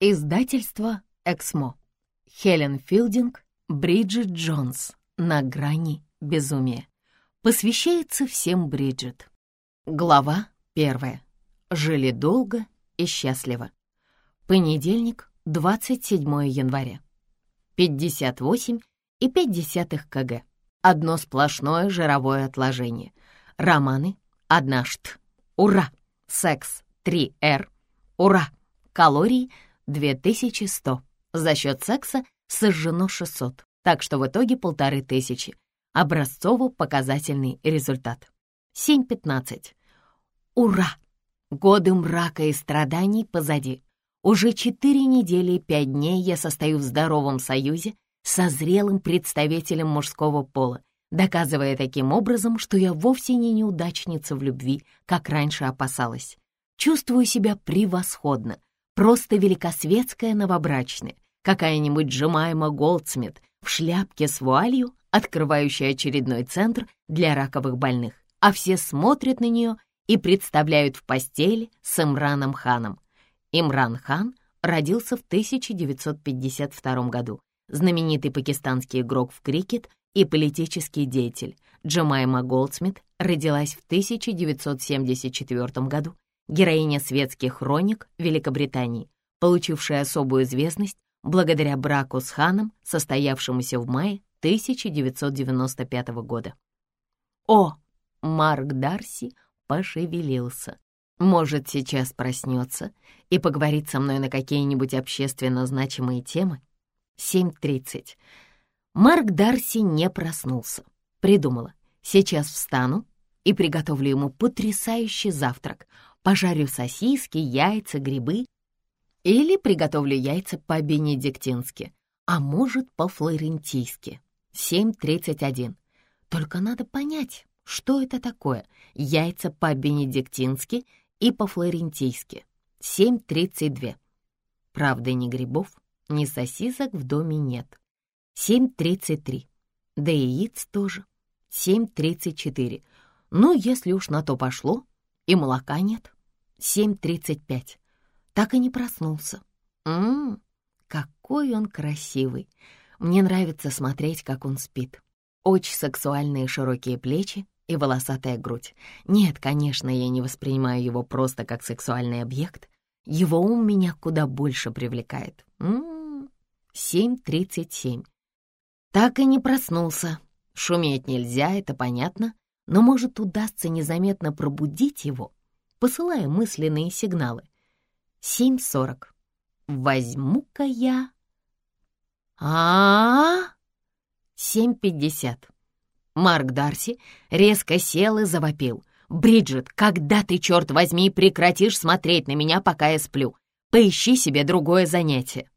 Издательство «Эксмо». Хелен Филдинг, Бриджит Джонс. На грани безумия. Посвящается всем Бриджит. Глава первая. Жили долго и счастливо. Понедельник, 27 января. 58 и 0,5 кг. Одно сплошное жировое отложение. Романы, одна шт. Ура! Секс, 3Р. Ура! Калорий, 2100. За счет секса сожжено 600, так что в итоге полторы тысячи. Образцово-показательный результат. 7.15. Ура! Годы мрака и страданий позади. Уже четыре недели и пять дней я состою в здоровом союзе со зрелым представителем мужского пола, доказывая таким образом, что я вовсе не неудачница в любви, как раньше опасалась. Чувствую себя превосходно, просто великосветская новобрачная, какая-нибудь Джемайма Голдсмит в шляпке с вуалью, открывающая очередной центр для раковых больных, а все смотрят на нее и представляют в постели с Имраном Ханом. Имран Хан родился в 1952 году, знаменитый пакистанский игрок в крикет и политический деятель. Джемайма Голдсмит родилась в 1974 году героиня светских хроник Великобритании, получившая особую известность благодаря браку с ханом, состоявшемуся в мае 1995 года. О, Марк Дарси пошевелился. Может, сейчас проснется и поговорит со мной на какие-нибудь общественно значимые темы? 7.30. Марк Дарси не проснулся. Придумала. Сейчас встану и приготовлю ему потрясающий завтрак — пожарю сосиски, яйца, грибы или приготовлю яйца по-бенедиктински, а может, по-флорентийски. 7.31. Только надо понять, что это такое яйца по-бенедиктински и по-флорентийски. 7.32. Правда, ни грибов, ни сосисок в доме нет. 7.33. Да и яиц тоже. 7.34. Ну, если уж на то пошло, и молока нет. 7.35. Так и не проснулся. Ммм, какой он красивый. Мне нравится смотреть, как он спит. Очень сексуальные широкие плечи и волосатая грудь. Нет, конечно, я не воспринимаю его просто как сексуальный объект. Его ум меня куда больше привлекает. Ммм, 7.37. Так и не проснулся. Шуметь нельзя, это понятно но, может, удастся незаметно пробудить его, посылая мысленные сигналы. 7.40. Возьму-ка я... а, -а, -а 7.50. Марк Дарси резко сел и завопил. «Бриджит, когда ты, черт возьми, прекратишь смотреть на меня, пока я сплю? Поищи себе другое занятие».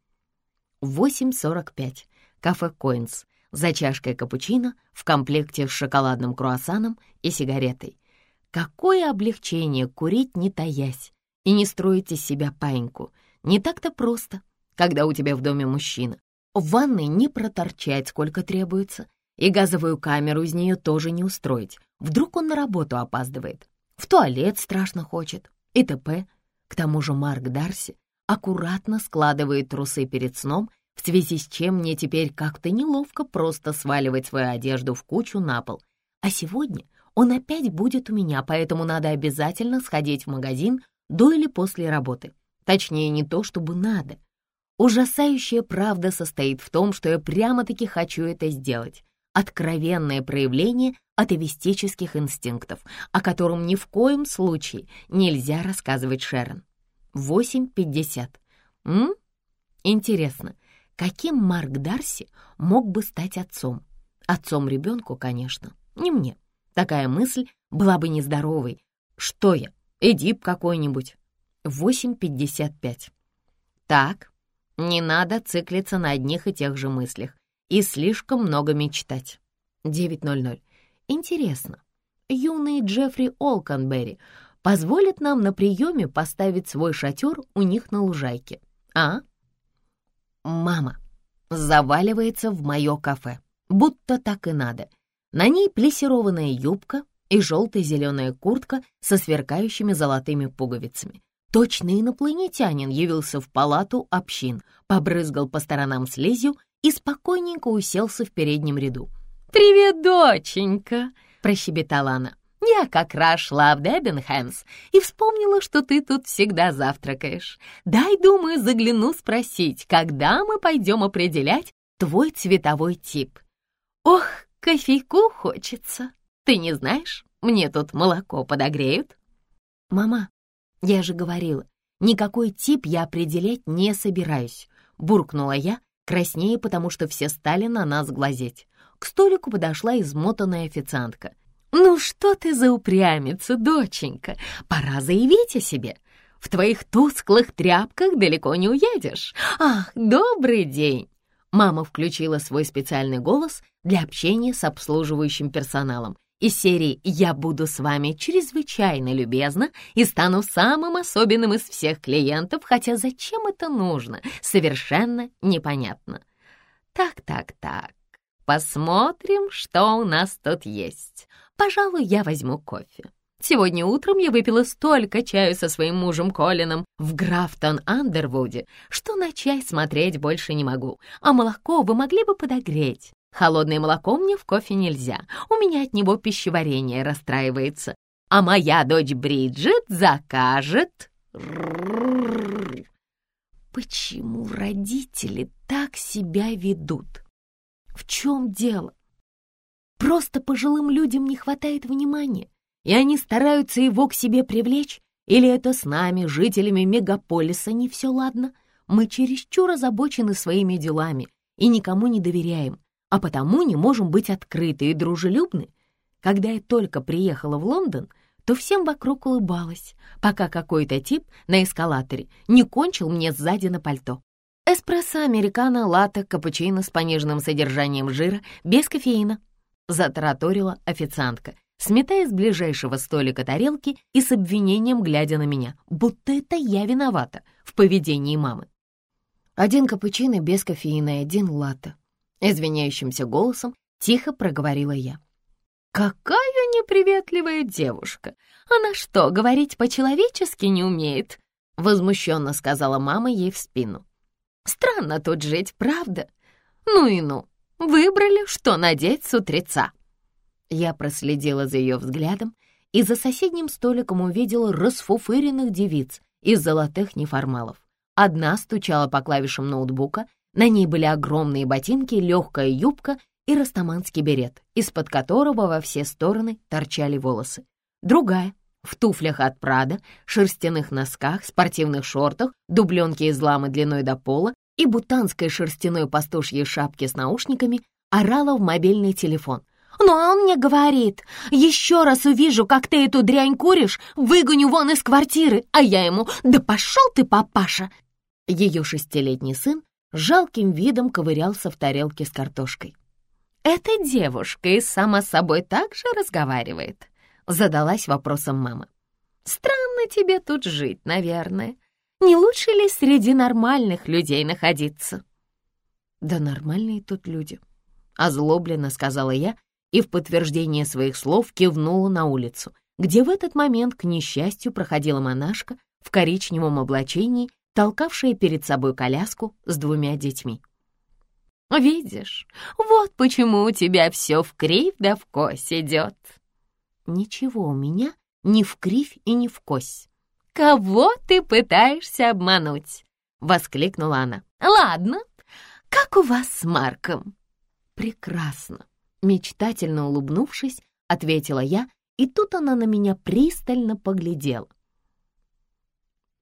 8.45. Кафе «Коинс» за чашкой капучино в комплекте с шоколадным круассаном и сигаретой. Какое облегчение курить не таясь и не строить из себя паиньку. Не так-то просто, когда у тебя в доме мужчина. В ванной не проторчать сколько требуется, и газовую камеру из нее тоже не устроить. Вдруг он на работу опаздывает, в туалет страшно хочет и т.п. К тому же Марк Дарси аккуратно складывает трусы перед сном в связи с чем мне теперь как-то неловко просто сваливать свою одежду в кучу на пол. А сегодня он опять будет у меня, поэтому надо обязательно сходить в магазин до или после работы. Точнее, не то, чтобы надо. Ужасающая правда состоит в том, что я прямо-таки хочу это сделать. Откровенное проявление атовистических инстинктов, о котором ни в коем случае нельзя рассказывать Шерон. 8.50. М? Интересно, каким Марк Дарси мог бы стать отцом. Отцом ребенку, конечно, не мне. Такая мысль была бы нездоровой. Что я, Эдип какой-нибудь? 8.55. Так, не надо циклиться на одних и тех же мыслях и слишком много мечтать. 9.00. Интересно, юный Джеффри Олканберри позволит нам на приеме поставить свой шатер у них на лужайке, а? Мама заваливается в мое кафе, будто так и надо. На ней плессированная юбка и желто-зеленая куртка со сверкающими золотыми пуговицами. Точно инопланетянин явился в палату общин, побрызгал по сторонам слизью и спокойненько уселся в переднем ряду. «Привет, доченька!» — прощебетала она. «Я как раз шла в Дебенхэмс и вспомнила, что ты тут всегда завтракаешь. Дай, думаю, загляну спросить, когда мы пойдем определять твой цветовой тип. Ох, кофейку хочется. Ты не знаешь, мне тут молоко подогреют?» «Мама, я же говорила, никакой тип я определять не собираюсь», — буркнула я, краснее, потому что все стали на нас глазеть. К столику подошла измотанная официантка. «Ну что ты за упрямица, доченька? Пора заявить о себе. В твоих тусклых тряпках далеко не уедешь. Ах, добрый день!» Мама включила свой специальный голос для общения с обслуживающим персоналом. Из серии «Я буду с вами чрезвычайно любезна и стану самым особенным из всех клиентов, хотя зачем это нужно, совершенно непонятно». Так, так, так. Посмотрим, что у нас тут есть. Пожалуй, я возьму кофе. Сегодня утром я выпила столько чаю со своим мужем Колином в Графтон-Андервуде, что на чай смотреть больше не могу. А молоко вы могли бы подогреть. Холодное молоко мне в кофе нельзя, у меня от него пищеварение расстраивается. А моя дочь Бриджит закажет... Почему родители так себя ведут? В чем дело? Просто пожилым людям не хватает внимания, и они стараются его к себе привлечь? Или это с нами, жителями мегаполиса, не все ладно? Мы чересчур озабочены своими делами и никому не доверяем, а потому не можем быть открыты и дружелюбны. Когда я только приехала в Лондон, то всем вокруг улыбалась, пока какой-то тип на эскалаторе не кончил мне сзади на пальто. «Эспрессо, американо, латте, капучино с пониженным содержанием жира, без кофеина», — затараторила официантка, сметая с ближайшего столика тарелки и с обвинением глядя на меня, будто это я виновата в поведении мамы. «Один капучино без кофеина и один латте», — извиняющимся голосом тихо проговорила я. «Какая неприветливая девушка! Она что, говорить по-человечески не умеет?» — возмущенно сказала мама ей в спину. Странно тут жить, правда? Ну и ну, выбрали, что надеть с утреца. Я проследила за ее взглядом и за соседним столиком увидела расфуфыренных девиц из золотых неформалов. Одна стучала по клавишам ноутбука, на ней были огромные ботинки, легкая юбка и растаманский берет, из-под которого во все стороны торчали волосы. Другая в туфлях от Прада, шерстяных носках, спортивных шортах, дубленке из ламы длиной до пола и бутанской шерстяной пастушьей шапке с наушниками орала в мобильный телефон. «Но он мне говорит, еще раз увижу, как ты эту дрянь куришь, выгоню вон из квартиры, а я ему, да пошел ты, папаша!» Ее шестилетний сын жалким видом ковырялся в тарелке с картошкой. «Эта девушка и сама собой так же разговаривает», Задалась вопросом мама. «Странно тебе тут жить, наверное. Не лучше ли среди нормальных людей находиться?» «Да нормальные тут люди», — озлобленно сказала я и в подтверждение своих слов кивнула на улицу, где в этот момент, к несчастью, проходила монашка в коричневом облачении, толкавшая перед собой коляску с двумя детьми. «Видишь, вот почему у тебя все в кривь да в кось идет», Ничего у меня ни в кривь и ни в кось. «Кого ты пытаешься обмануть?» — воскликнула она. «Ладно, как у вас с Марком?» «Прекрасно», — мечтательно улыбнувшись, ответила я, и тут она на меня пристально поглядела.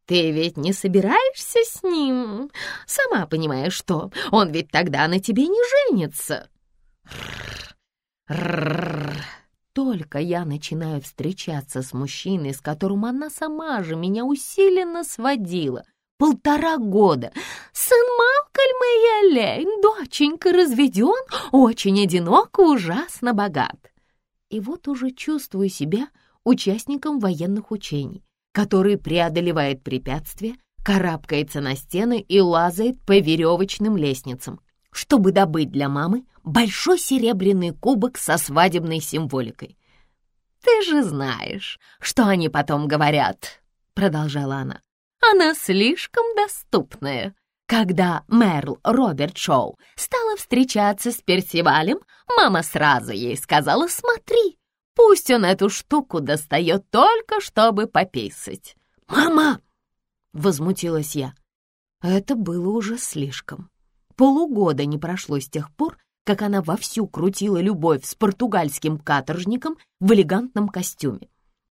«Ты ведь не собираешься с ним? Сама понимаешь, что он ведь тогда на тебе не женится!» только я начинаю встречаться с мужчиной, с которым она сама же меня усиленно сводила, полтора года. Сын Малкольма и Олень, доченька разведен, очень одиноко, ужасно богат. И вот уже чувствую себя участником военных учений, который преодолевает препятствия, карабкается на стены и лазает по веревочным лестницам, чтобы добыть для мамы большой серебряный кубок со свадебной символикой. «Ты же знаешь, что они потом говорят», — продолжала она. Она слишком доступная. Когда Мерл Роберт Шоу стала встречаться с Персивалем, мама сразу ей сказала «Смотри, пусть он эту штуку достает только, чтобы пописать». «Мама!» — возмутилась я. Это было уже слишком. Полугода не прошло с тех пор, как она вовсю крутила любовь с португальским каторжником в элегантном костюме.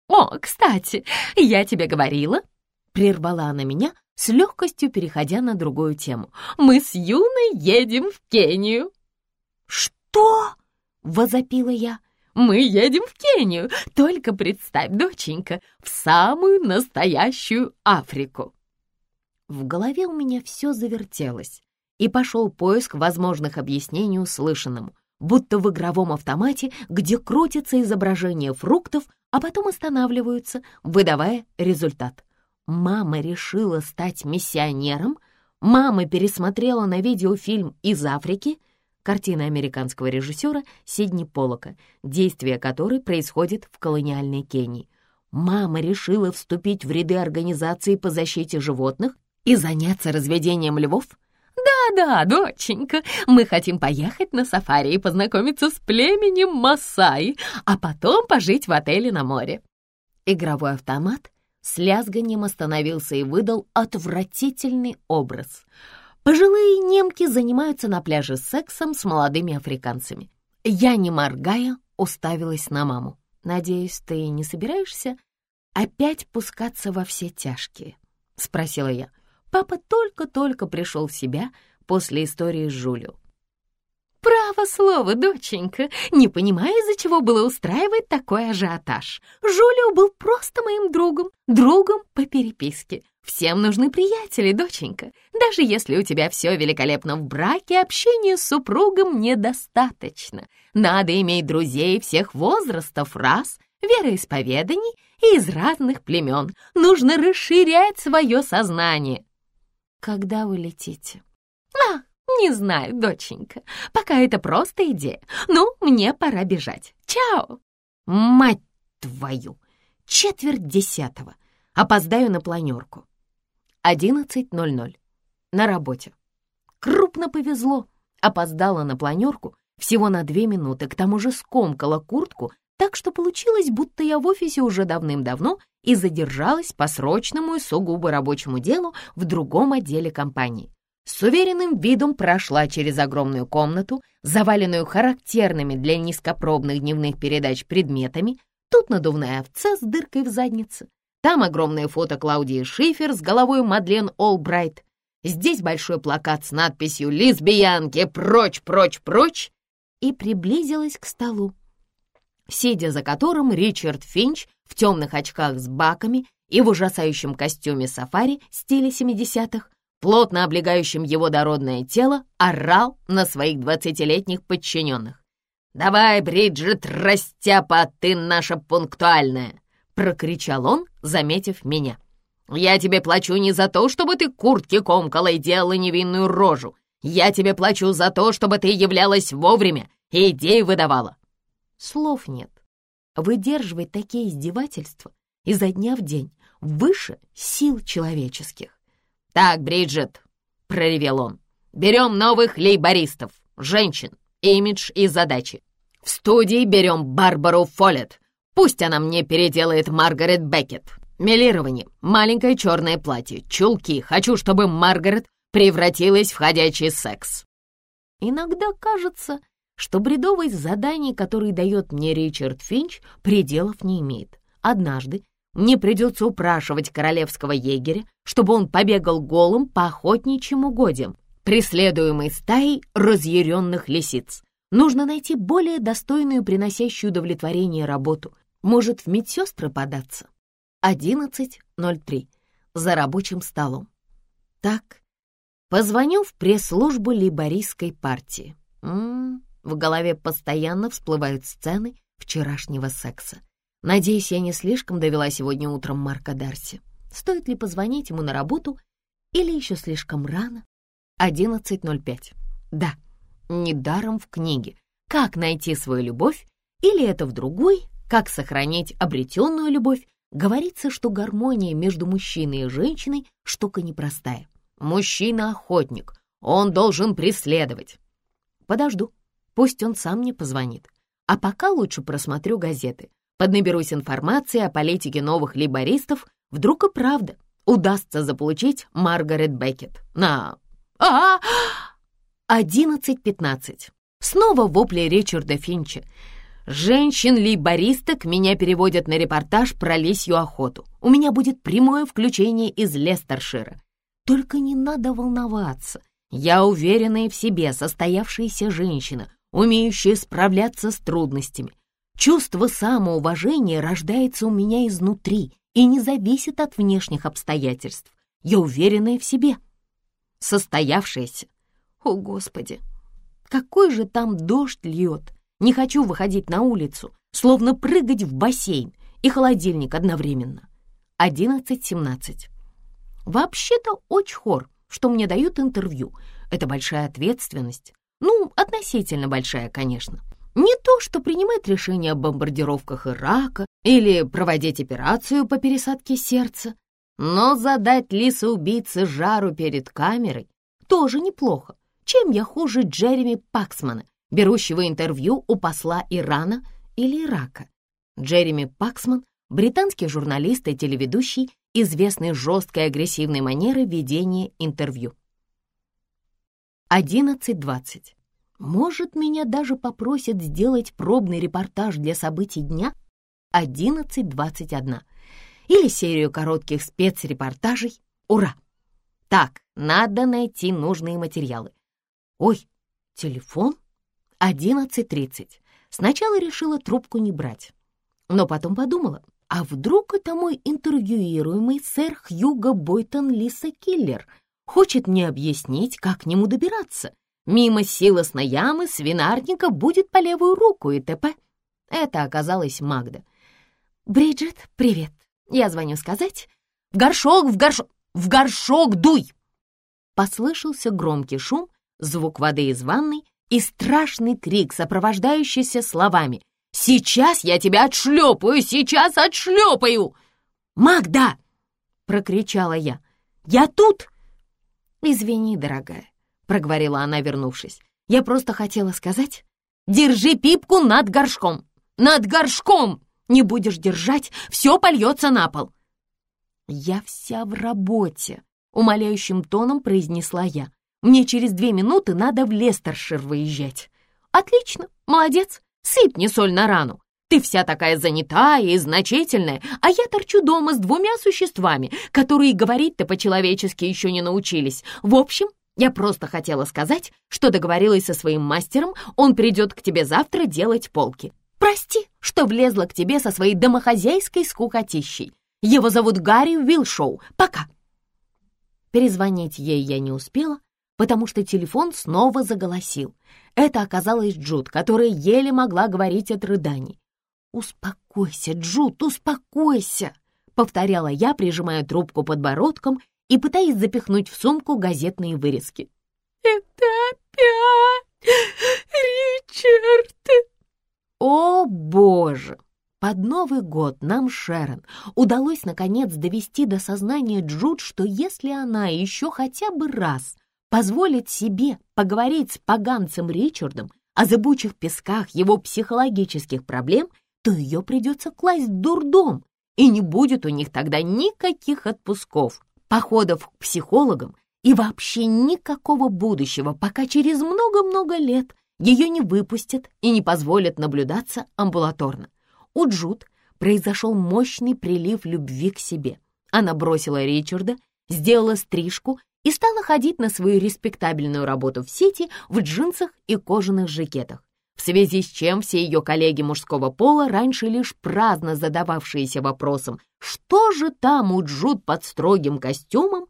«О, кстати, я тебе говорила!» — прервала она меня, с легкостью переходя на другую тему. «Мы с Юной едем в Кению». «Что?» — возопила я. «Мы едем в Кению, только представь, доченька, в самую настоящую Африку». В голове у меня все завертелось, и пошел поиск возможных объяснений услышанному, будто в игровом автомате, где крутится изображение фруктов, а потом останавливаются, выдавая результат. Мама решила стать миссионером, мама пересмотрела на видеофильм из Африки, картина американского режиссера Сидни Полока, действие которой происходит в колониальной Кении. Мама решила вступить в ряды организации по защите животных и заняться разведением львов? «Да-да, доченька, мы хотим поехать на сафари и познакомиться с племенем Масаи, а потом пожить в отеле на море». Игровой автомат с лязганием остановился и выдал отвратительный образ. Пожилые немки занимаются на пляже сексом с молодыми африканцами. Я, не моргая, уставилась на маму. «Надеюсь, ты не собираешься опять пускаться во все тяжкие?» — спросила я. Папа только-только пришел в себя после истории с Жулю. «Право слово, доченька, не понимаю, из-за чего было устраивать такой ажиотаж. Жулио был просто моим другом, другом по переписке. Всем нужны приятели, доченька. Даже если у тебя все великолепно в браке, общения с супругом недостаточно. Надо иметь друзей всех возрастов, раз, вероисповеданий и из разных племен. Нужно расширять свое сознание. Когда вы летите? А, «Не знаю, доченька, пока это просто идея. Ну, мне пора бежать. Чао!» «Мать твою! Четверть десятого. Опоздаю на планерку. 11.00. На работе. Крупно повезло. Опоздала на планерку всего на две минуты, к тому же скомкала куртку, так что получилось, будто я в офисе уже давным-давно и задержалась по срочному и сугубо рабочему делу в другом отделе компании с уверенным видом прошла через огромную комнату, заваленную характерными для низкопробных дневных передач предметами. Тут надувная овца с дыркой в заднице, там огромное фото Клаудии Шифер с головой Мадлен Олбрайт, здесь большой плакат с надписью «Лесбиянки, прочь, прочь, прочь!» и приблизилась к столу, сидя за которым Ричард Финч в темных очках с баками и в ужасающем костюме сафари стиля 70-х плотно облегающим его дородное тело, орал на своих двадцатилетних подчиненных. «Давай, Бриджит, растяпа, ты наша пунктуальная!» — прокричал он, заметив меня. «Я тебе плачу не за то, чтобы ты куртки комкала и делала невинную рожу. Я тебе плачу за то, чтобы ты являлась вовремя и идеи выдавала». Слов нет. Выдерживать такие издевательства изо дня в день выше сил человеческих. «Так, Бриджит», — проревел он, — «берем новых лейбористов, женщин, имидж и задачи. В студии берем Барбару Фоллет. Пусть она мне переделает Маргарет Беккет. Мелирование, маленькое черное платье, чулки. Хочу, чтобы Маргарет превратилась в ходячий секс». Иногда кажется, что бредовость заданий, которые дает мне Ричард Финч, пределов не имеет. Однажды мне придется упрашивать королевского егеря, чтобы он побегал голым по охотничьим угодьям, преследуемой стаей разъяренных лисиц. Нужно найти более достойную, приносящую удовлетворение работу. Может, в медсестры податься? 11.03. За рабочим столом. Так, позвоню в пресс-службу лейбористской партии. М -м -м, в голове постоянно всплывают сцены вчерашнего секса. Надеюсь, я не слишком довела сегодня утром Марка Дарси. Стоит ли позвонить ему на работу или еще слишком рано? 11.05. Да, недаром в книге «Как найти свою любовь» или это в другой «Как сохранить обретенную любовь» говорится, что гармония между мужчиной и женщиной — штука непростая. Мужчина — охотник, он должен преследовать. Подожду, пусть он сам мне позвонит. А пока лучше просмотрю газеты, поднаберусь информации о политике новых либористов, вдруг и правда удастся заполучить Маргарет Беккет на... а Одиннадцать пятнадцать. Снова вопли Ричарда Финча. Женщин-лейбористок меня переводят на репортаж про лисью охоту. У меня будет прямое включение из Лестершира. Только не надо волноваться. Я уверенная в себе, состоявшаяся женщина, умеющая справляться с трудностями. Чувство самоуважения рождается у меня изнутри и не зависит от внешних обстоятельств. Я уверенная в себе. Состоявшаяся. О, Господи! Какой же там дождь льет! Не хочу выходить на улицу, словно прыгать в бассейн и холодильник одновременно. 11.17. Вообще-то очень хор, что мне дают интервью. Это большая ответственность. Ну, относительно большая, конечно. Не то, что принимать решение о бомбардировках Ирака или проводить операцию по пересадке сердца, но задать лисоубийце жару перед камерой тоже неплохо. Чем я хуже Джереми Паксмана, берущего интервью у посла Ирана или Ирака? Джереми Паксман — британский журналист и телеведущий, известный жесткой агрессивной манерой ведения интервью. 11.20. Может, меня даже попросят сделать пробный репортаж для событий дня? 11.21. Или серию коротких спецрепортажей? Ура! Так, надо найти нужные материалы. Ой, телефон? 11.30. Сначала решила трубку не брать, но потом подумала, а вдруг это мой интервьюируемый сэр Хьюго Бойтон Лиса Киллер хочет мне объяснить, как к нему добираться. Мимо силосной ямы свинарника будет по левую руку и т.п. Это оказалась Магда. «Бриджит, привет. Я звоню сказать. В горшок, в горшок, в горшок дуй!» Послышался громкий шум, звук воды из ванной и страшный крик, сопровождающийся словами «Сейчас я тебя отшлепаю! Сейчас отшлепаю!» «Магда!» — прокричала я. «Я тут!» «Извини, дорогая», — проговорила она, вернувшись. «Я просто хотела сказать, держи пипку над горшком! Над горшком! Не будешь держать, все польется на пол!» «Я вся в работе», — умоляющим тоном произнесла я. Мне через две минуты надо в Лестершир выезжать. Отлично, молодец, сыпь соль на рану. Ты вся такая занятая и значительная, а я торчу дома с двумя существами, которые говорить-то по-человечески еще не научились. В общем, я просто хотела сказать, что договорилась со своим мастером, он придет к тебе завтра делать полки. Прости, что влезла к тебе со своей домохозяйской скукотищей. Его зовут Гарри Уилшоу. Пока. Перезвонить ей я не успела, потому что телефон снова заголосил. Это оказалась Джуд, которая еле могла говорить от рыданий. «Успокойся, Джуд, успокойся!» — повторяла я, прижимая трубку подбородком и пытаясь запихнуть в сумку газетные вырезки. «Это опять Ричард!» «О, боже!» Под Новый год нам, Шерон, удалось наконец довести до сознания Джуд, что если она еще хотя бы раз позволит себе поговорить с поганцем Ричардом о зыбучих песках его психологических проблем, то ее придется класть в дурдом, и не будет у них тогда никаких отпусков, походов к психологам и вообще никакого будущего, пока через много-много лет ее не выпустят и не позволят наблюдаться амбулаторно. У Джуд произошел мощный прилив любви к себе. Она бросила Ричарда, сделала стрижку и стала ходить на свою респектабельную работу в сети в джинсах и кожаных жакетах, в связи с чем все ее коллеги мужского пола, раньше лишь праздно задававшиеся вопросом, что же там у Джуд под строгим костюмом,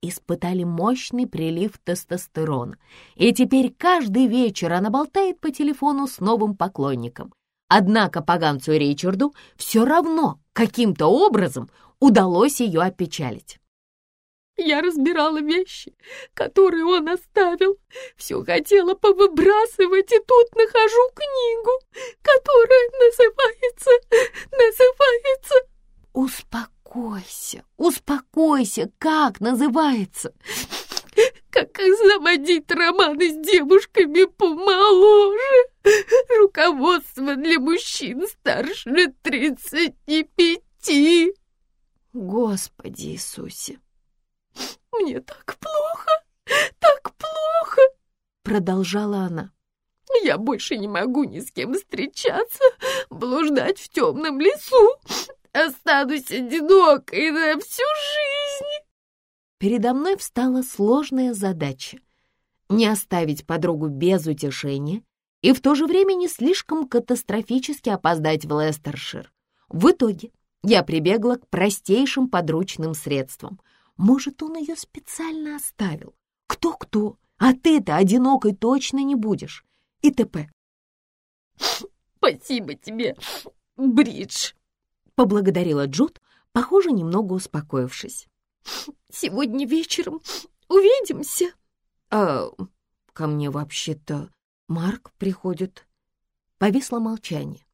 испытали мощный прилив тестостерона, и теперь каждый вечер она болтает по телефону с новым поклонником. Однако поганцу Ричарду все равно каким-то образом удалось ее опечалить. Я разбирала вещи, которые он оставил. Все хотела повыбрасывать, и тут нахожу книгу, которая называется... называется... Успокойся, успокойся, как называется? Как заводить романы с девушками помоложе? Руководство для мужчин старше тридцати пяти. Господи Иисусе! Мне так плохо, так плохо, продолжала она. Я больше не могу ни с кем встречаться, блуждать в темном лесу. Останусь одинокой на всю жизнь. Передо мной встала сложная задача — не оставить подругу без утешения и в то же время не слишком катастрофически опоздать в Лестершир. В итоге я прибегла к простейшим подручным средствам. Может, он ее специально оставил. Кто-кто, а ты-то одинокой точно не будешь и т.п. «Спасибо тебе, Бридж!» — поблагодарила Джуд, похоже, немного успокоившись. «Сегодня вечером увидимся!» «А ко мне вообще-то Марк приходит». Повисло молчание.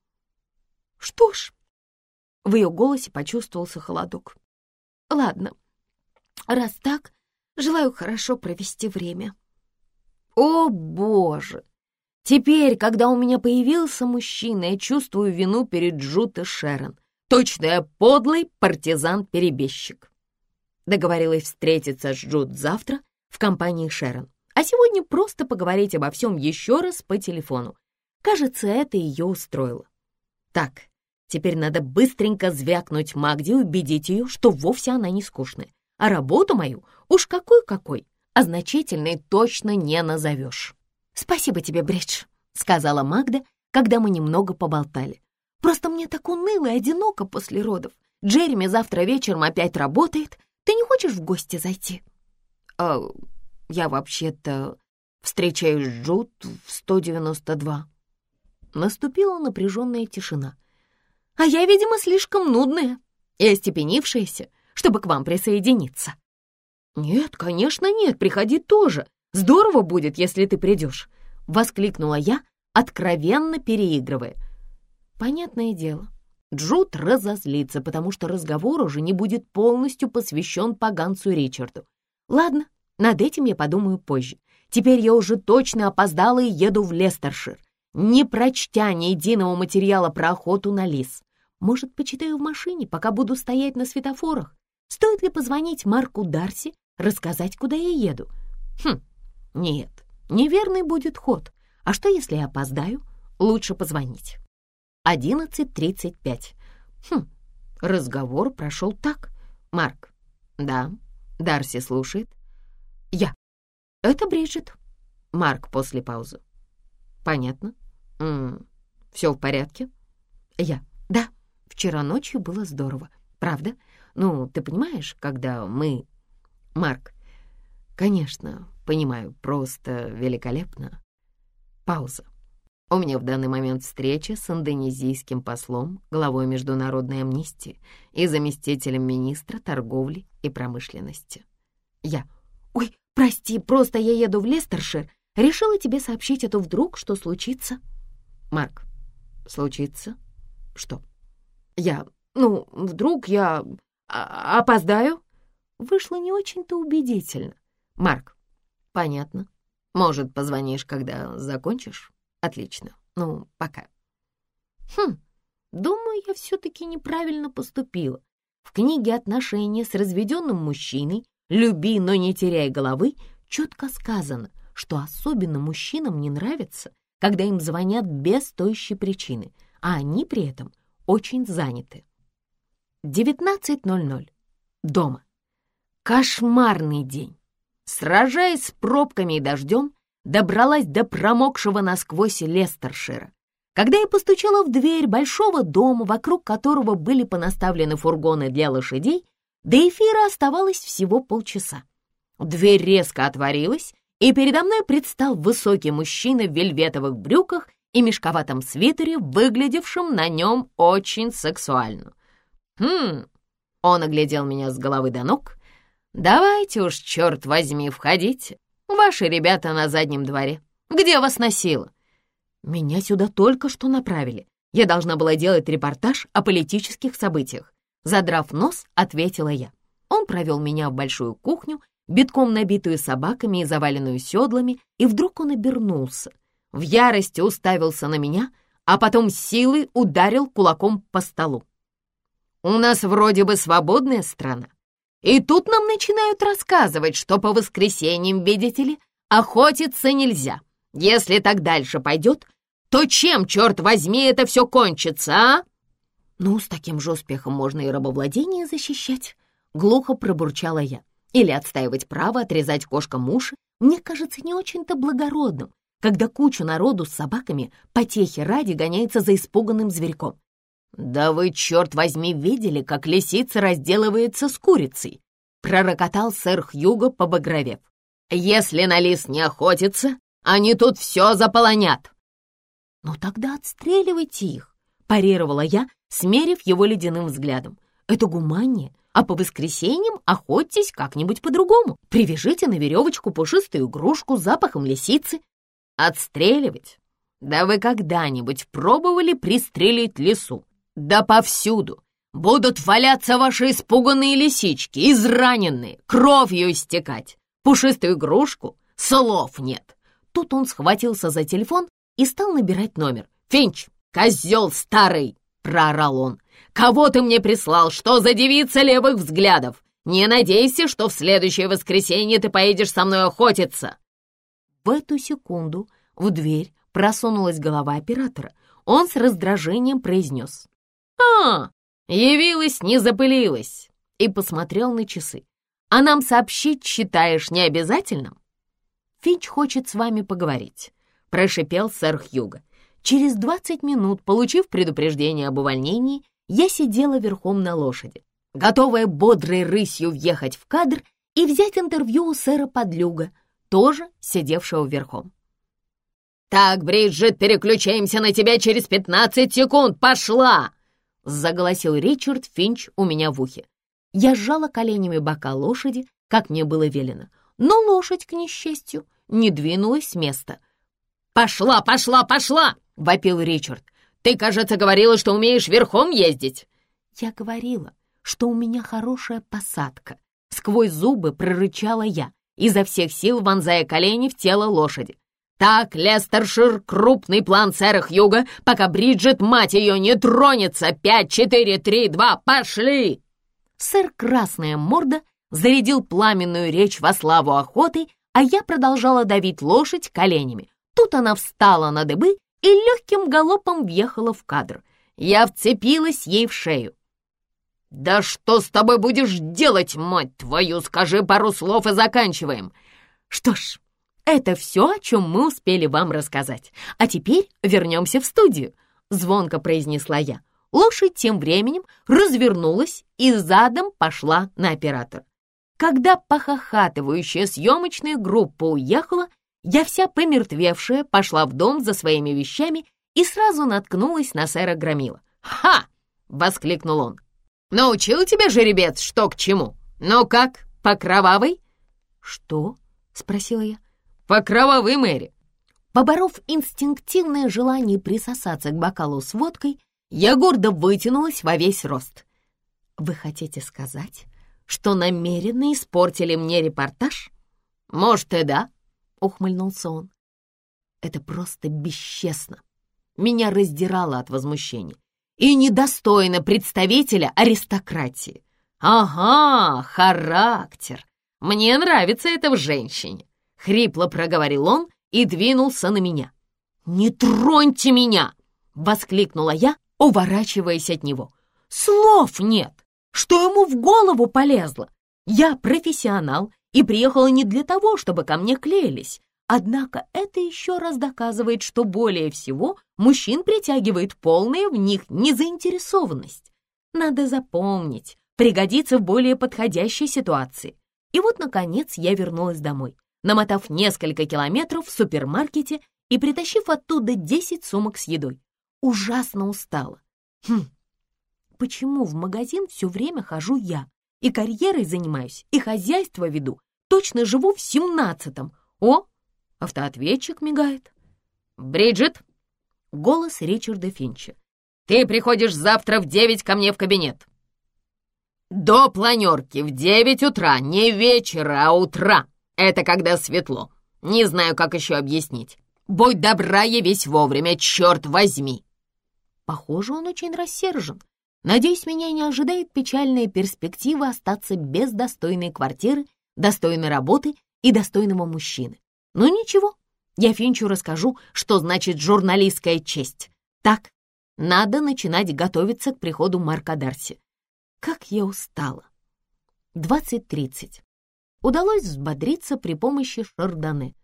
«Что ж...» — в ее голосе почувствовался холодок. «Ладно, раз так, желаю хорошо провести время». «О, Боже!» Теперь, когда у меня появился мужчина, я чувствую вину перед Джут и Шерон. Точно я подлый партизан-перебежчик. Договорилась встретиться с Джут завтра в компании Шерон, а сегодня просто поговорить обо всем еще раз по телефону. Кажется, это ее устроило. Так, теперь надо быстренько звякнуть Магде и убедить ее, что вовсе она не скучная. А работу мою уж какой-какой, а значительной точно не назовешь. «Спасибо тебе, Бридж», — сказала Магда, когда мы немного поболтали. «Просто мне так уныло и одиноко после родов. Джереми завтра вечером опять работает. Ты не хочешь в гости зайти?» «А я вообще-то встречаюсь с Джуд в 192». Наступила напряженная тишина. «А я, видимо, слишком нудная и остепенившаяся, чтобы к вам присоединиться». «Нет, конечно, нет, приходи тоже. Здорово будет, если ты придешь!» — воскликнула я, откровенно переигрывая. Понятное дело, Джуд разозлится, потому что разговор уже не будет полностью посвящен поганцу Ричарду. Ладно, над этим я подумаю позже. Теперь я уже точно опоздала и еду в Лестершир, не прочтя ни единого материала про охоту на лис. Может, почитаю в машине, пока буду стоять на светофорах? Стоит ли позвонить Марку Дарси, рассказать, куда я еду? Хм, нет, неверный будет ход. А что, если я опоздаю? Лучше позвонить. 11.35. Хм, разговор прошел так. Марк. Да. Дарси слушает. Я. Это Бриджит. Марк после паузы. Понятно. М -м, все в порядке? Я. Да. Вчера ночью было здорово. Правда? Ну, ты понимаешь, когда мы... Марк. Конечно, Понимаю, просто великолепно. Пауза. У меня в данный момент встреча с индонезийским послом, главой Международной амнистии и заместителем министра торговли и промышленности. Я. Ой, прости, просто я еду в Лестершир. Решила тебе сообщить, это вдруг что случится. Марк. Случится? Что? Я. Ну, вдруг я опоздаю? Вышло не очень-то убедительно. Марк. Понятно. Может, позвонишь, когда закончишь? Отлично. Ну, пока. Хм, думаю, я все-таки неправильно поступила. В книге «Отношения с разведенным мужчиной» «Люби, но не теряй головы» четко сказано, что особенно мужчинам не нравится, когда им звонят без стоящей причины, а они при этом очень заняты. 19.00. Дома. Кошмарный день сражаясь с пробками и дождем, добралась до промокшего насквозь Лестершира. Когда я постучала в дверь большого дома, вокруг которого были понаставлены фургоны для лошадей, до эфира оставалось всего полчаса. Дверь резко отворилась, и передо мной предстал высокий мужчина в вельветовых брюках и мешковатом свитере, выглядевшем на нем очень сексуально. «Хм...» Он оглядел меня с головы до ног, «Давайте уж, черт возьми, входите. Ваши ребята на заднем дворе. Где вас носило?» «Меня сюда только что направили. Я должна была делать репортаж о политических событиях. Задрав нос, ответила я. Он провел меня в большую кухню, битком набитую собаками и заваленную седлами, и вдруг он обернулся. В ярости уставился на меня, а потом силой ударил кулаком по столу. «У нас вроде бы свободная страна, и тут нам начинают рассказывать, что по воскресеньям, видите ли, охотиться нельзя. Если так дальше пойдет, то чем, черт возьми, это все кончится, а?» «Ну, с таким же успехом можно и рабовладение защищать», — глухо пробурчала я. «Или отстаивать право отрезать кошкам уши. Мне кажется не очень-то благородным, когда куча народу с собаками потехи ради гоняется за испуганным зверьком. «Да вы, черт возьми, видели, как лисица разделывается с курицей?» — пророкотал сэр Хьюго, побагровев. «Если на лис не охотится, они тут все заполонят!» «Ну тогда отстреливайте их!» — парировала я, смерив его ледяным взглядом. «Это гуманнее, а по воскресеньям охотьтесь как-нибудь по-другому. Привяжите на веревочку пушистую игрушку с запахом лисицы. Отстреливать? Да вы когда-нибудь пробовали пристрелить лису? Да повсюду! Будут валяться ваши испуганные лисички, израненные, кровью истекать. Пушистую игрушку? Слов нет. Тут он схватился за телефон и стал набирать номер. «Финч, козел старый!» — проорал он. «Кого ты мне прислал? Что за девица левых взглядов? Не надейся, что в следующее воскресенье ты поедешь со мной охотиться!» В эту секунду в дверь просунулась голова оператора. Он с раздражением произнес. «А, явилась, не запылилась!» и посмотрел на часы. «А нам сообщить считаешь необязательным?» «Финч хочет с вами поговорить», — прошипел сэр Хьюго. Через двадцать минут, получив предупреждение об увольнении, я сидела верхом на лошади, готовая бодрой рысью въехать в кадр и взять интервью у сэра Подлюга, тоже сидевшего верхом. «Так, Бриджит, переключаемся на тебя через пятнадцать секунд! Пошла!» — заголосил Ричард Финч у меня в ухе. Я сжала коленями бока лошади, как мне было велено, но лошадь, к несчастью, не двинулась с места. «Пошла, пошла, пошла!» — вопил Ричард. «Ты, кажется, говорила, что умеешь верхом ездить!» «Я говорила, что у меня хорошая посадка!» Сквозь зубы прорычала я, изо всех сил вонзая колени в тело лошади. «Так, Лестершир, крупный план сэра Хьюга, пока Бриджит, мать ее, не тронется! Пять, четыре, три, два, пошли!» Сэр Красная Морда зарядил пламенную речь во славу охоты, а я продолжала давить лошадь коленями. Тут она встала на дыбы и легким галопом въехала в кадр. Я вцепилась ей в шею. «Да что с тобой будешь делать, мать твою? Скажи пару слов и заканчиваем!» «Что ж, это все, о чем мы успели вам рассказать. А теперь вернемся в студию», — звонко произнесла я. Лошадь тем временем развернулась и задом пошла на оператор. Когда похохатывающая съемочная группа уехала, я вся помертвевшая пошла в дом за своими вещами и сразу наткнулась на сэра Громила. «Ха!» — воскликнул он. «Научил тебя жеребец, что к чему? Ну как, по кровавой?» «Что?» — спросила я. По кровавой мэри!» Поборов инстинктивное желание присосаться к бокалу с водкой, я гордо вытянулась во весь рост. «Вы хотите сказать, что намеренно испортили мне репортаж?» «Может, и да», — ухмыльнулся он. «Это просто бесчестно. Меня раздирало от возмущения. И недостойно представителя аристократии. Ага, характер. Мне нравится это в женщине. — хрипло проговорил он и двинулся на меня. «Не троньте меня!» — воскликнула я, уворачиваясь от него. «Слов нет! Что ему в голову полезло? Я профессионал и приехала не для того, чтобы ко мне клеились. Однако это еще раз доказывает, что более всего мужчин притягивает полная в них незаинтересованность. Надо запомнить, пригодится в более подходящей ситуации. И вот, наконец, я вернулась домой намотав несколько километров в супермаркете и притащив оттуда 10 сумок с едой. Ужасно устала. Хм, почему в магазин все время хожу я? И карьерой занимаюсь, и хозяйство веду. Точно живу в семнадцатом. О, автоответчик мигает. «Бриджит!» Голос Ричарда Финча. «Ты приходишь завтра в девять ко мне в кабинет!» До планерки в девять утра, не вечера, а утра. Это когда светло. Не знаю, как еще объяснить. Будь добра, явись вовремя, черт возьми!» Похоже, он очень рассержен. Надеюсь, меня не ожидает печальная перспектива остаться без достойной квартиры, достойной работы и достойного мужчины. Но ничего, я Финчу расскажу, что значит журналистская честь. Так, надо начинать готовиться к приходу Марка Дарси. Как я устала. 20.30. Удалось взбодриться при помощи шардоне.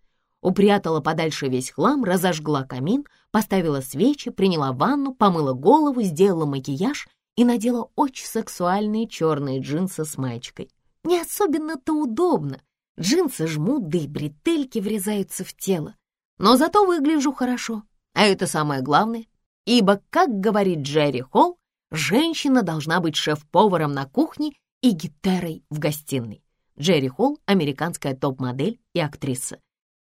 Упрятала подальше весь хлам, разожгла камин, поставила свечи, приняла ванну, помыла голову, сделала макияж и надела очень сексуальные черные джинсы с маечкой. Не особенно-то удобно. Джинсы жмут, да и бретельки врезаются в тело. Но зато выгляжу хорошо, а это самое главное. Ибо, как говорит Джерри Холл, женщина должна быть шеф-поваром на кухне и гитарой в гостиной. Джерри Холл — американская топ-модель и актриса.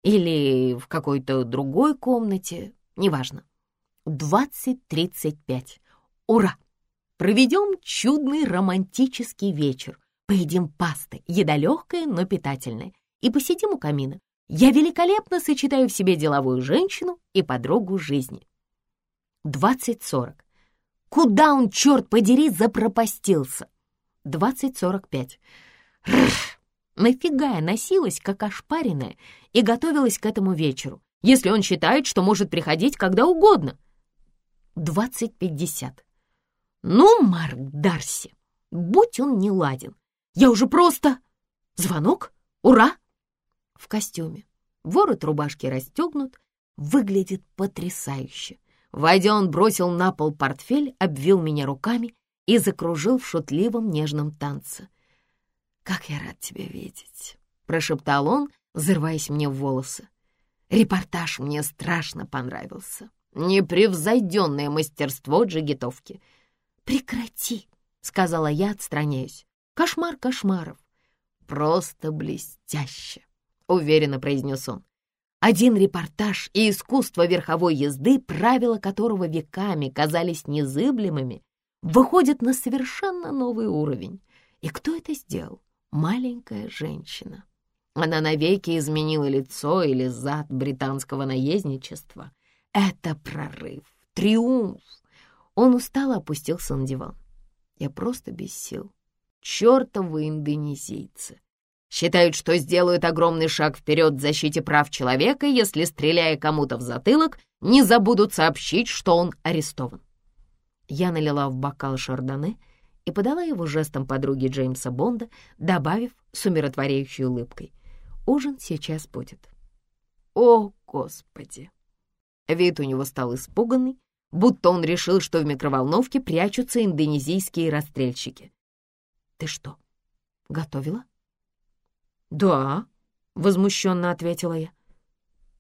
Или в какой-то другой комнате, неважно. 20.35. Ура! Проведем чудный романтический вечер. Поедим пасты, еда легкая, но питательная. И посидим у камина. Я великолепно сочетаю в себе деловую женщину и подругу жизни. 20.40. Куда он, черт подери, запропастился? 20.45. Нафига я носилась, как ошпаренная, и готовилась к этому вечеру, если он считает, что может приходить когда угодно? 20.50. Ну, Марк Дарси, будь он не ладен. Я уже просто... Звонок? Ура! В костюме. Ворот рубашки расстегнут. Выглядит потрясающе. Войдя, он бросил на пол портфель, обвил меня руками и закружил в шутливом нежном танце. «Как я рад тебя видеть!» — прошептал он, взрываясь мне в волосы. Репортаж мне страшно понравился. Непревзойденное мастерство джигитовки. «Прекрати!» — сказала я, отстраняюсь. «Кошмар кошмаров!» «Просто блестяще!» — уверенно произнес он. Один репортаж и искусство верховой езды, правила которого веками казались незыблемыми, выходят на совершенно новый уровень. И кто это сделал? Маленькая женщина. Она навеки изменила лицо или зад британского наездничества. Это прорыв, триумф. Он устало опустился на диван. Я просто без сил. Чёртовы индонезийцы. Считают, что сделают огромный шаг вперед в защите прав человека, если, стреляя кому-то в затылок, не забудут сообщить, что он арестован. Я налила в бокал шардоне и подала его жестом подруги Джеймса Бонда, добавив с умиротворяющей улыбкой. «Ужин сейчас будет». «О, Господи!» Вид у него стал испуганный, будто он решил, что в микроволновке прячутся индонезийские расстрельщики. «Ты что, готовила?» «Да», — возмущенно ответила я.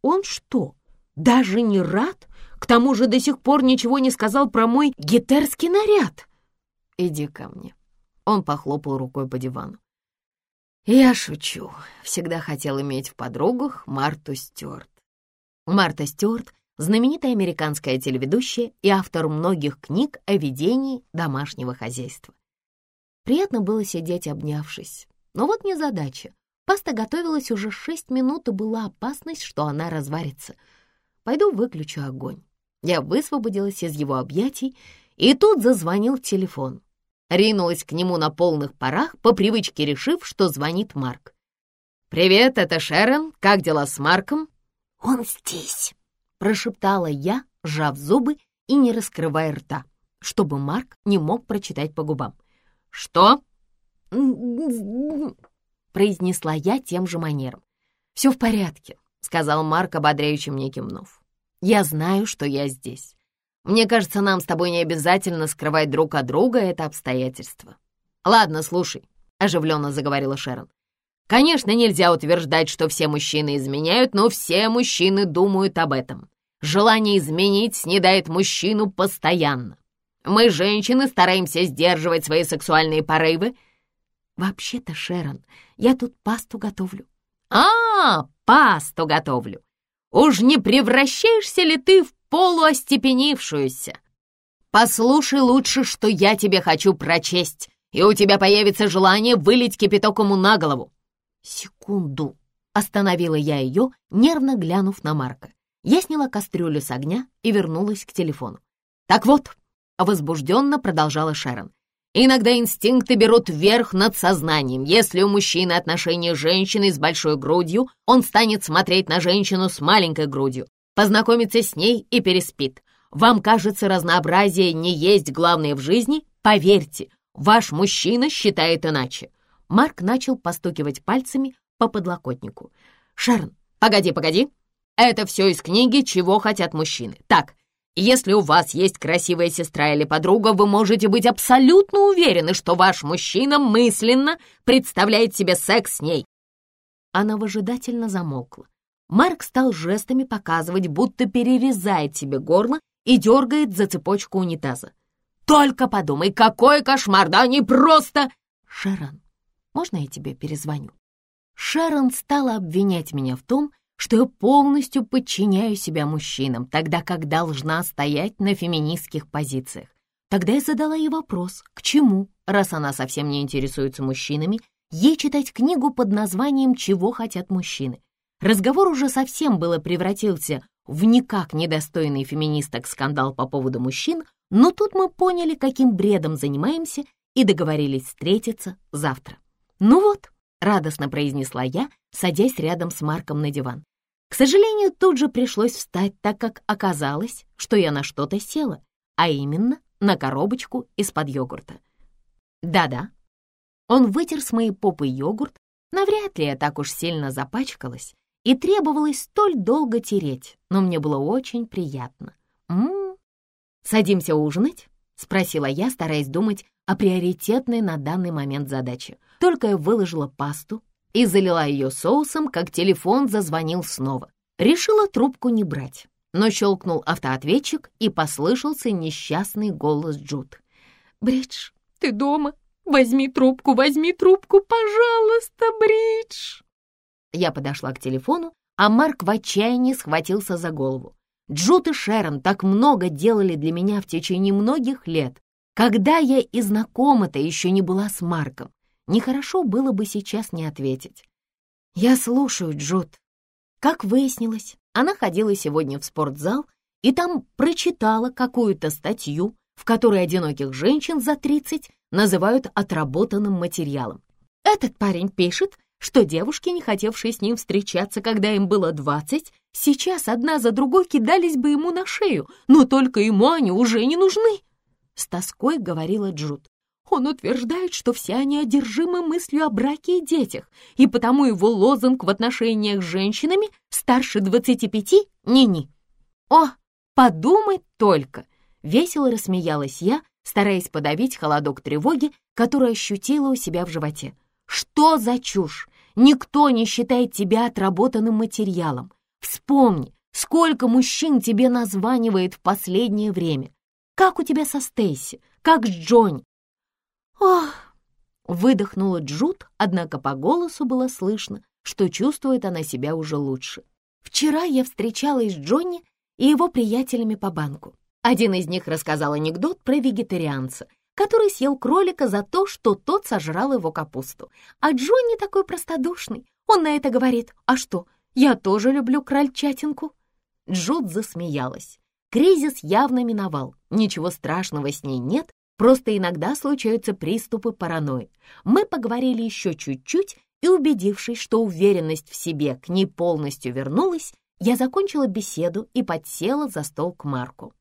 «Он что, даже не рад? К тому же до сих пор ничего не сказал про мой гитерский наряд!» Иди ко мне». Он похлопал рукой по дивану. «Я шучу. Всегда хотел иметь в подругах Марту Стюарт». Марта Стюарт — знаменитая американская телеведущая и автор многих книг о ведении домашнего хозяйства. Приятно было сидеть, обнявшись. Но вот незадача. Паста готовилась уже шесть минут, и была опасность, что она разварится. Пойду выключу огонь. Я высвободилась из его объятий, и тут зазвонил телефон. Ринулась к нему на полных парах, по привычке решив, что звонит Марк. «Привет, это Шерон. Как дела с Марком?» «Он здесь», — прошептала я, сжав зубы и не раскрывая рта, чтобы Марк не мог прочитать по губам. «Что?» произнесла я тем же манером. «Все в порядке», — сказал Марк, ободряюще мне кивнув. «Я знаю, что я здесь. Мне кажется, нам с тобой не обязательно скрывать друг от друга это обстоятельство. Ладно, слушай, — оживленно заговорила Шерон. Конечно, нельзя утверждать, что все мужчины изменяют, но все мужчины думают об этом. Желание изменить снедает мужчину постоянно. Мы, женщины, стараемся сдерживать свои сексуальные порывы. Вообще-то, Шерон, я тут пасту готовлю. А, пасту готовлю. Уж не превращаешься ли ты в полуостепенившуюся. Послушай лучше, что я тебе хочу прочесть, и у тебя появится желание вылить кипяток ему на голову». «Секунду», — остановила я ее, нервно глянув на Марка. Я сняла кастрюлю с огня и вернулась к телефону. «Так вот», — возбужденно продолжала Шерон, «иногда инстинкты берут верх над сознанием. Если у мужчины отношения с женщиной с большой грудью, он станет смотреть на женщину с маленькой грудью, познакомится с ней и переспит. Вам кажется, разнообразие не есть главное в жизни? Поверьте, ваш мужчина считает иначе». Марк начал постукивать пальцами по подлокотнику. «Шерон, погоди, погоди. Это все из книги «Чего хотят мужчины». Так, если у вас есть красивая сестра или подруга, вы можете быть абсолютно уверены, что ваш мужчина мысленно представляет себе секс с ней». Она выжидательно замолкла. Марк стал жестами показывать, будто перерезает себе горло и дергает за цепочку унитаза. «Только подумай, какой кошмар, да не просто...» «Шерон, можно я тебе перезвоню?» Шерон стала обвинять меня в том, что я полностью подчиняю себя мужчинам, тогда как должна стоять на феминистских позициях. Тогда я задала ей вопрос, к чему, раз она совсем не интересуется мужчинами, ей читать книгу под названием «Чего хотят мужчины». Разговор уже совсем было превратился в никак недостойный феминисток скандал по поводу мужчин, но тут мы поняли, каким бредом занимаемся и договорились встретиться завтра. «Ну вот», — радостно произнесла я, садясь рядом с Марком на диван. К сожалению, тут же пришлось встать, так как оказалось, что я на что-то села, а именно на коробочку из-под йогурта. Да-да. Он вытер с моей попы йогурт, навряд ли я так уж сильно запачкалась, и требовалось столь долго тереть, но мне было очень приятно. «М-м-м. Садимся ужинать?» — спросила я, стараясь думать о приоритетной на данный момент задаче. Только я выложила пасту и залила ее соусом, как телефон зазвонил снова. Решила трубку не брать, но щелкнул автоответчик и послышался несчастный голос Джуд. «Бридж, ты дома? Возьми трубку, возьми трубку, пожалуйста, Бридж!» Я подошла к телефону, а Марк в отчаянии схватился за голову. Джуд и Шерон так много делали для меня в течение многих лет, когда я и знакома-то еще не была с Марком. Нехорошо было бы сейчас не ответить. «Я слушаю, Джуд». Как выяснилось, она ходила сегодня в спортзал и там прочитала какую-то статью, в которой одиноких женщин за 30 называют отработанным материалом. Этот парень пишет, что девушки, не хотевшие с ним встречаться, когда им было двадцать, сейчас одна за другой кидались бы ему на шею, но только ему они уже не нужны. С тоской говорила Джуд. Он утверждает, что все они одержимы мыслью о браке и детях, и потому его лозунг в отношениях с женщинами старше двадцати пяти — ни-ни. О, подумать только! Весело рассмеялась я, стараясь подавить холодок тревоги, который ощутила у себя в животе. Что за чушь? Никто не считает тебя отработанным материалом. Вспомни, сколько мужчин тебе названивает в последнее время. Как у тебя со Стейси? Как с Джонни? Ох! Выдохнула Джуд, однако по голосу было слышно, что чувствует она себя уже лучше. Вчера я встречалась с Джонни и его приятелями по банку. Один из них рассказал анекдот про вегетарианца, который съел кролика за то, что тот сожрал его капусту. А Джонни такой простодушный. Он на это говорит, а что, я тоже люблю крольчатинку. Джуд засмеялась. Кризис явно миновал. Ничего страшного с ней нет, просто иногда случаются приступы паранойи. Мы поговорили еще чуть-чуть, и, убедившись, что уверенность в себе к ней полностью вернулась, я закончила беседу и подсела за стол к Марку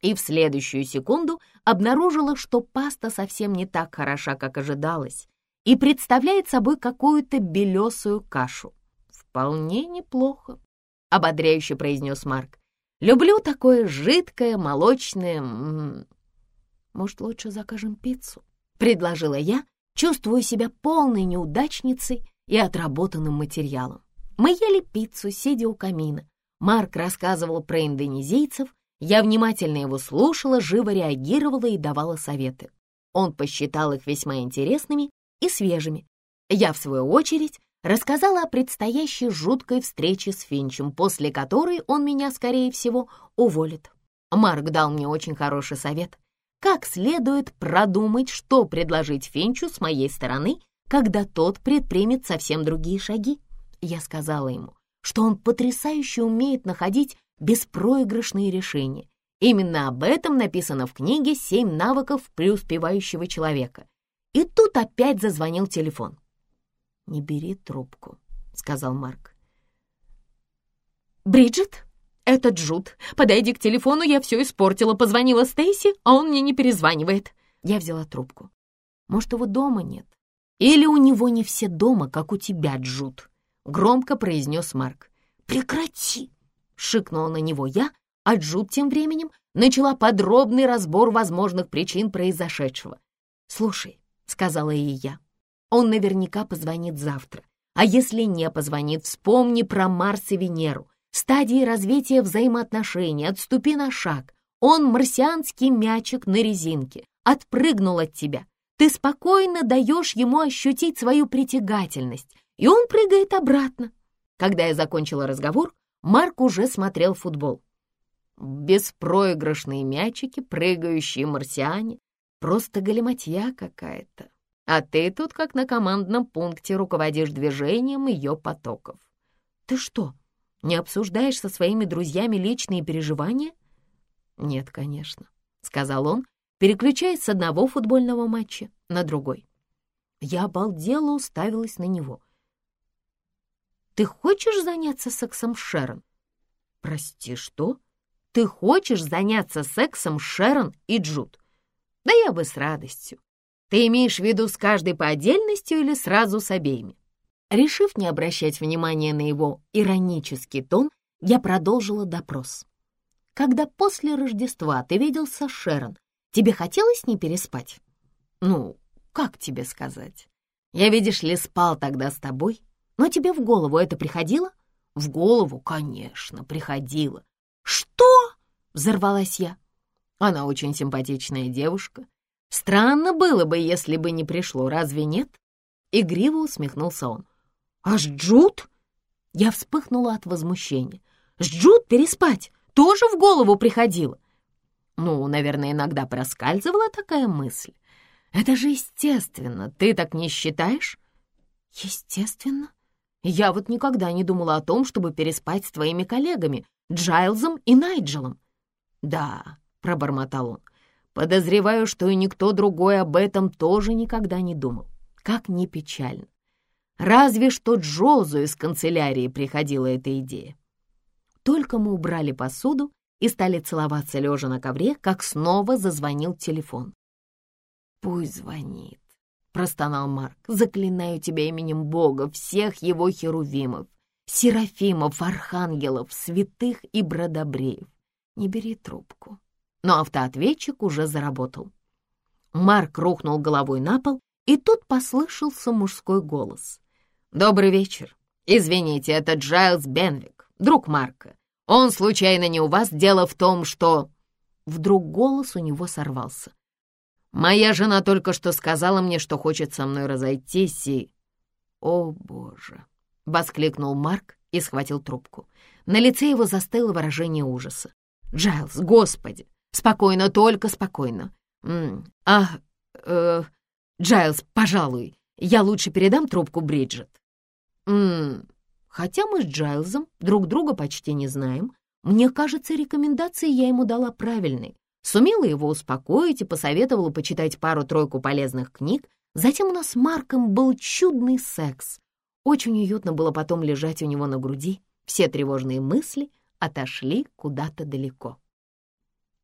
и в следующую секунду обнаружила, что паста совсем не так хороша, как ожидалось, и представляет собой какую-то белесую кашу. «Вполне неплохо», — ободряюще произнес Марк. «Люблю такое жидкое, молочное... Может, лучше закажем пиццу?» — предложила я, чувствуя себя полной неудачницей и отработанным материалом. Мы ели пиццу, сидя у камина. Марк рассказывал про индонезийцев, я внимательно его слушала, живо реагировала и давала советы. Он посчитал их весьма интересными и свежими. Я, в свою очередь, рассказала о предстоящей жуткой встрече с Финчем, после которой он меня, скорее всего, уволит. Марк дал мне очень хороший совет. Как следует продумать, что предложить Финчу с моей стороны, когда тот предпримет совсем другие шаги. Я сказала ему, что он потрясающе умеет находить беспроигрышные решения. Именно об этом написано в книге «Семь навыков преуспевающего человека». И тут опять зазвонил телефон. «Не бери трубку», — сказал Марк. «Бриджит, это Джуд. Подойди к телефону, я все испортила. Позвонила Стейси, а он мне не перезванивает». Я взяла трубку. «Может, его дома нет? Или у него не все дома, как у тебя, Джуд?» Громко произнес Марк. «Прекрати!» — шикнула на него я, а Джуд тем временем начала подробный разбор возможных причин произошедшего. «Слушай», — сказала ей я, — «он наверняка позвонит завтра. А если не позвонит, вспомни про Марс и Венеру, стадии развития взаимоотношений, отступи на шаг. Он марсианский мячик на резинке, отпрыгнул от тебя. Ты спокойно даешь ему ощутить свою притягательность, и он прыгает обратно. Когда я закончила разговор, Марк уже смотрел футбол. Беспроигрышные мячики, прыгающие марсиане. Просто галиматья какая-то. А ты тут, как на командном пункте, руководишь движением ее потоков. Ты что, не обсуждаешь со своими друзьями личные переживания? Нет, конечно, — сказал он, переключаясь с одного футбольного матча на другой. Я обалдела уставилась на него. «Ты хочешь заняться сексом с Шерон?» «Прости, что?» Ты хочешь заняться сексом с Шерон и Джуд? Да я бы с радостью. Ты имеешь в виду с каждой по отдельности или сразу с обеими? Решив не обращать внимания на его иронический тон, я продолжила допрос. Когда после Рождества ты виделся с Шерон, тебе хотелось не переспать? Ну, как тебе сказать? Я, видишь ли, спал тогда с тобой, но тебе в голову это приходило? В голову, конечно, приходило. «Что?» — взорвалась я. «Она очень симпатичная девушка. Странно было бы, если бы не пришло, разве нет?» Игриво усмехнулся он. «Аж Джуд?» Я вспыхнула от возмущения. «С Джуд переспать тоже в голову приходило?» Ну, наверное, иногда проскальзывала такая мысль. Это же естественно, ты так не считаешь? Естественно. Я вот никогда не думала о том, чтобы переспать с твоими коллегами, Джайлзом и Найджелом. «Да», — пробормотал он, — «подозреваю, что и никто другой об этом тоже никогда не думал. Как ни печально. Разве что Джозу из канцелярии приходила эта идея. Только мы убрали посуду и стали целоваться лежа на ковре, как снова зазвонил телефон. «Пусть звонит», — простонал Марк. «Заклинаю тебя именем Бога, всех его херувимов серафимов, архангелов, святых и бродобреев. Не бери трубку. Но автоответчик уже заработал. Марк рухнул головой на пол, и тут послышался мужской голос. «Добрый вечер. Извините, это Джайлз Бенвик, друг Марка. Он случайно не у вас? Дело в том, что...» Вдруг голос у него сорвался. «Моя жена только что сказала мне, что хочет со мной разойтись, и...» «О, Боже!» — воскликнул Марк и схватил трубку. На лице его застыло выражение ужаса. «Джайлз, господи! Спокойно, только спокойно! М а, э, Джайлз, пожалуй, я лучше передам трубку Бриджит». «М хотя мы с Джайлзом друг друга почти не знаем, мне кажется, рекомендации я ему дала правильные. Сумела его успокоить и посоветовала почитать пару-тройку полезных книг. Затем у нас с Марком был чудный секс. Очень уютно было потом лежать у него на груди. Все тревожные мысли отошли куда-то далеко.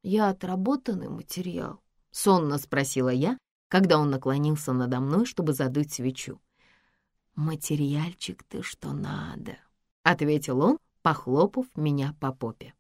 «Я отработанный материал?» — сонно спросила я, когда он наклонился надо мной, чтобы задуть свечу. «Материальчик ты что надо», — ответил он, похлопав меня по попе.